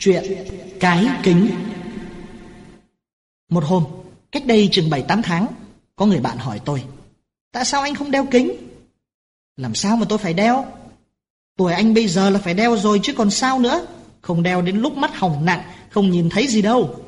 Chuyện Cái Kính Một hôm, cách đây chừng 7-8 tháng, có người bạn hỏi tôi Tại sao anh không đeo kính? Làm sao mà tôi phải đeo? Tuổi anh bây giờ là phải đeo rồi chứ còn sao nữa Không đeo đến lúc mắt hỏng nặng Không nhìn thấy gì đâu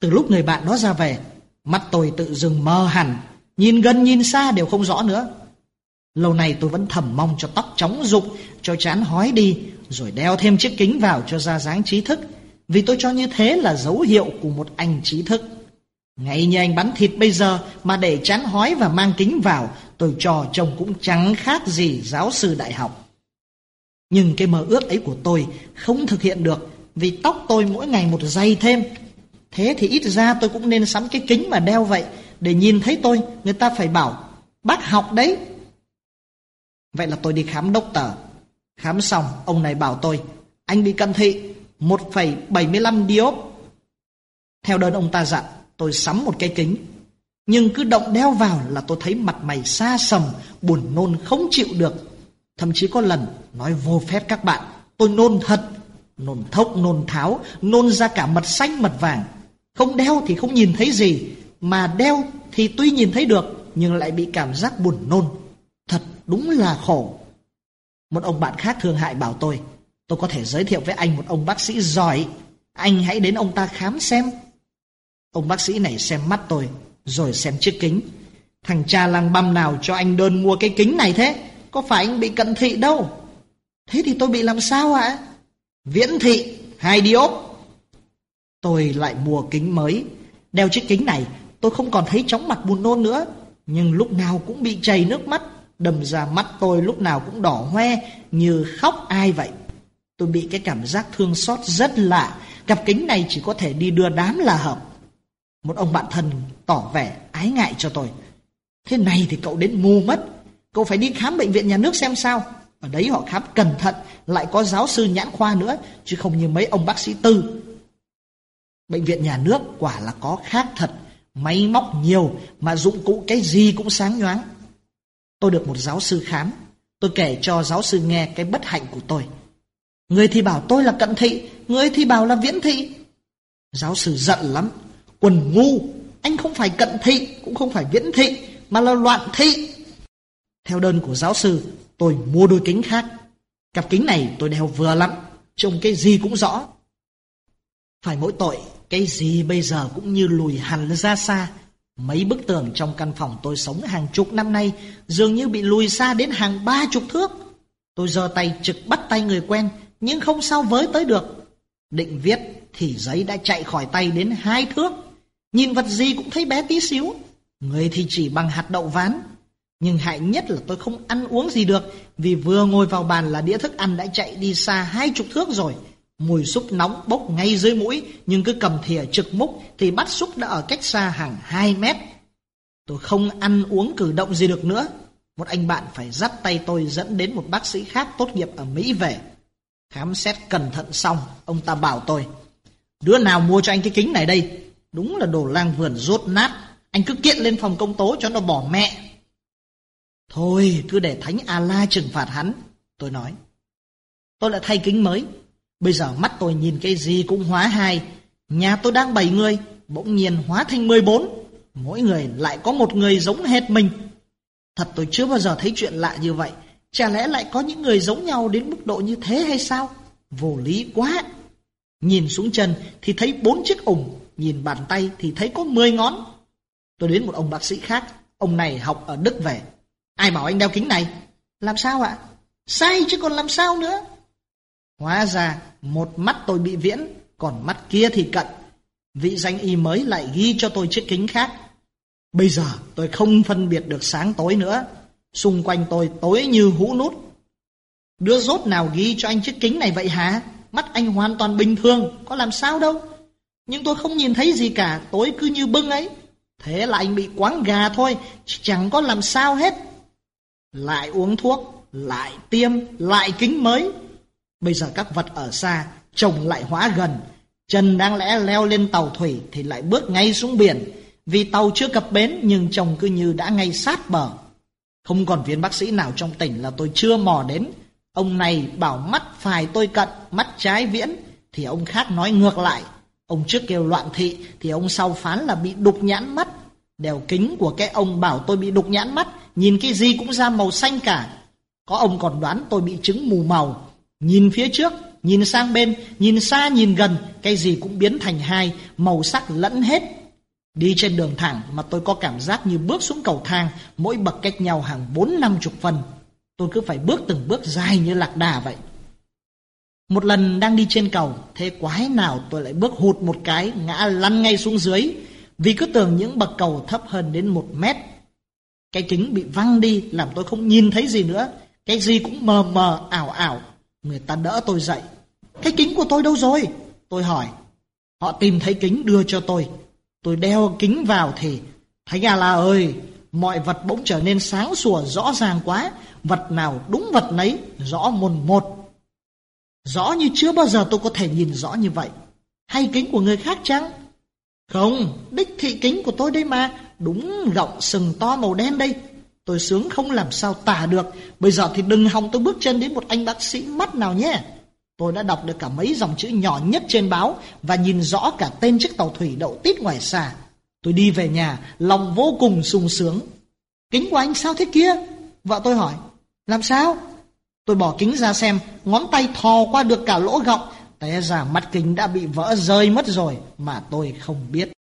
Từ lúc người bạn đó ra về Mắt tôi tự dưng mơ hẳn Nhìn gần nhìn xa đều không rõ nữa Lâu nay tôi vẫn thầm mong cho tóc chóng rụng, Cho chán hói đi, Rồi đeo thêm chiếc kính vào cho ra dáng trí thức. Vì tôi cho như thế là dấu hiệu của một anh trí thức. Ngay như anh bắn thịt bây giờ Mà để chán hói và mang kính vào, Tôi cho trông cũng chẳng khác gì giáo sư đại học. Nhưng cái mơ ước ấy của tôi Không thực hiện được, Vì tóc tôi mỗi ngày một dày thêm. Thế thì ít ra tôi cũng nên sắm cái kính mà đeo vậy, Để nhìn thấy tôi, Người ta phải bảo, Bác học đấy. Vậy là tôi đi khám đốc tờ. Khám xong ông này bảo tôi Anh bị cận thị 1,75 diop Theo đơn ông ta dặn Tôi sắm một cái kính. Nhưng cứ động đeo vào là tôi thấy mặt mày xa sầm Buồn nôn không chịu được. Thậm chí có lần nói vô phép các bạn Tôi nôn thật Nôn thốc nôn tháo Nôn ra cả mật xanh mật vàng. Không đeo thì không nhìn thấy gì Mà đeo thì tuy nhìn thấy được Nhưng lại bị cảm giác buồn nôn đúng là khổ. Một ông bạn khác thương hại bảo tôi Tôi có thể giới thiệu với anh một ông bác sĩ giỏi. Anh hãy đến ông ta khám xem. Ông bác sĩ này xem mắt tôi, Rồi xem chiếc kính. Thằng cha lang băm nào cho anh đơn mua cái kính này thế? Có phải anh bị cận thị đâu? Thế thì tôi bị làm sao ạ? Viễn thị, hai diop Tôi lại mua kính mới. Đeo chiếc kính này, Tôi không còn thấy chóng mặt buồn nôn nữa, Nhưng lúc nào cũng bị chảy nước mắt. Đầm ra mắt tôi lúc nào cũng đỏ hoe Như khóc ai vậy Tôi bị cái cảm giác thương xót rất lạ Cặp kính này chỉ có thể đi đưa đám là hợp một ông bạn thân tỏ vẻ ái ngại cho tôi. Thế này thì cậu đến mù mất. Cậu phải đi khám bệnh viện nhà nước xem sao. Ở đấy họ khám cẩn thận, lại có giáo sư nhãn khoa nữa, chứ không như mấy ông bác sĩ tư. Bệnh viện nhà nước quả là có khác thật, máy móc nhiều mà dụng cụ cái gì cũng sáng nhoáng. Tôi được một giáo sư khám, tôi kể cho giáo sư nghe cái bất hạnh của tôi. Người thì bảo tôi là cận thị, người thì bảo là viễn thị. Giáo sư giận lắm, Quần ngu, anh không phải cận thị, cũng không phải viễn thị, mà là loạn thị. Theo đơn của giáo sư, tôi mua đôi kính khác. Cặp kính này tôi đeo vừa lắm, trông cái gì cũng rõ. Phải mỗi tội, cái gì bây giờ cũng như lùi hẳn ra xa. Mấy bức tường trong căn phòng tôi sống hàng chục năm nay dường như bị lùi xa đến hàng ba chục thước. Tôi giơ tay trực bắt tay người quen, nhưng không sao với tới được. Định viết thì giấy đã chạy khỏi tay đến hai thước. Nhìn vật gì cũng thấy bé tí xíu Người thì chỉ bằng hạt đậu ván Nhưng hại nhất là tôi không ăn uống gì được Vì vừa ngồi vào bàn là đĩa thức ăn đã chạy đi xa hai chục thước rồi Mùi súp nóng bốc ngay dưới mũi Nhưng cứ cầm thìa trực múc Thì bắt súp đã ở cách xa hàng hai mét Tôi không ăn uống cử động gì được nữa Một anh bạn phải dắt tay tôi dẫn đến một bác sĩ khác tốt nghiệp ở Mỹ về Khám xét cẩn thận xong Ông ta bảo tôi Đứa nào mua cho anh cái kính này đây Đúng là đồ lang vườn rốt nát. Anh cứ kiện lên phòng công tố cho nó bỏ mẹ. Thôi, cứ để Thánh A-la trừng phạt hắn. Tôi nói. Tôi lại thay kính mới. Bây giờ mắt tôi nhìn cái gì cũng hóa hai. Nhà tôi đang bảy người, bỗng nhiên hóa thành mười bốn. Mỗi người lại có một người giống hệt mình. Thật tôi chưa bao giờ thấy chuyện lạ như vậy. Chả lẽ lại có những người giống nhau đến mức độ như thế hay sao? Vô lý quá. Nhìn xuống chân thì thấy bốn chiếc ủng Nhìn bàn tay thì thấy có 10 ngón. Tôi đến một ông bác sĩ khác, ông này học ở Đức về. Ai bảo anh đeo kính này? Làm sao ạ? Sai chứ còn làm sao nữa? Hóa ra một mắt tôi bị viễn, còn mắt kia thì cận. Vị danh y mới lại ghi cho tôi chiếc kính khác. Bây giờ tôi không phân biệt được sáng tối nữa. Xung quanh tôi tối như hũ nút. Đứa rốt nào ghi cho anh chiếc kính này vậy hả? mắt anh hoàn toàn bình thường, có làm sao đâu. Nhưng tôi không nhìn thấy gì cả, tối cứ như bưng ấy. Thế là anh bị quáng gà thôi, chẳng có làm sao hết. Lại uống thuốc, lại tiêm, lại kính mới. Bây giờ các vật ở xa, chồng lại hóa gần. Trần đang lẽ leo lên tàu thủy thì lại bước ngay xuống biển. Vì tàu chưa cập bến nhưng chồng cứ như đã ngay sát bờ. Không còn viên bác sĩ nào trong tỉnh là tôi chưa mò đến. Ông này bảo mắt phải tôi cận, mắt trái viễn, thì ông khác nói ngược lại. Ông trước kêu loạn thị, thì ông sau phán là bị đục nhãn mắt. Đèo kính của cái ông bảo tôi bị đục nhãn mắt, nhìn cái gì cũng ra màu xanh cả. Có ông còn đoán tôi bị chứng mù màu. Nhìn phía trước, nhìn sang bên, nhìn xa nhìn gần, cái gì cũng biến thành hai, màu sắc lẫn hết. Đi trên đường thẳng mà tôi có cảm giác như bước xuống cầu thang, mỗi bậc cách nhau hàng bốn năm chục phần. Tôi cứ phải bước từng bước dài như lạc đà vậy. Một lần đang đi trên cầu, thế quái nào tôi lại bước hụt một cái, ngã lăn ngay xuống dưới, vì cứ tưởng những bậc cầu thấp hơn đến một mét. Cái kính bị văng đi, làm tôi không nhìn thấy gì nữa, cái gì cũng mờ mờ, ảo ảo. Người ta đỡ tôi dậy. Cái kính của tôi đâu rồi? Tôi hỏi. Họ tìm thấy kính đưa cho tôi. Tôi đeo kính vào thì, Thánh A La ơi, mọi vật bỗng trở nên sáng sủa rõ ràng quá, vật nào đúng vật nấy, rõ mồn một. Rõ như chưa bao giờ tôi có thể nhìn rõ như vậy. Hay kính của người khác chăng? Không, đích thị kính của tôi đây mà, đúng rộng sừng to màu đen đây. Tôi sướng không làm sao tả được, bây giờ thì đừng hòng tôi bước chân đến một anh bác sĩ mắt nào nhé. Tôi đã đọc được cả mấy dòng chữ nhỏ nhất trên báo và nhìn rõ cả tên chiếc tàu thủy đậu tít ngoài xa. Tôi đi về nhà, lòng vô cùng sung sướng. Kính của anh sao thế kia? Vợ tôi hỏi. Làm sao? Tôi bỏ kính ra xem, ngón tay thò qua được cả lỗ gọng. Té ra mắt kính đã bị vỡ rơi mất rồi mà tôi không biết.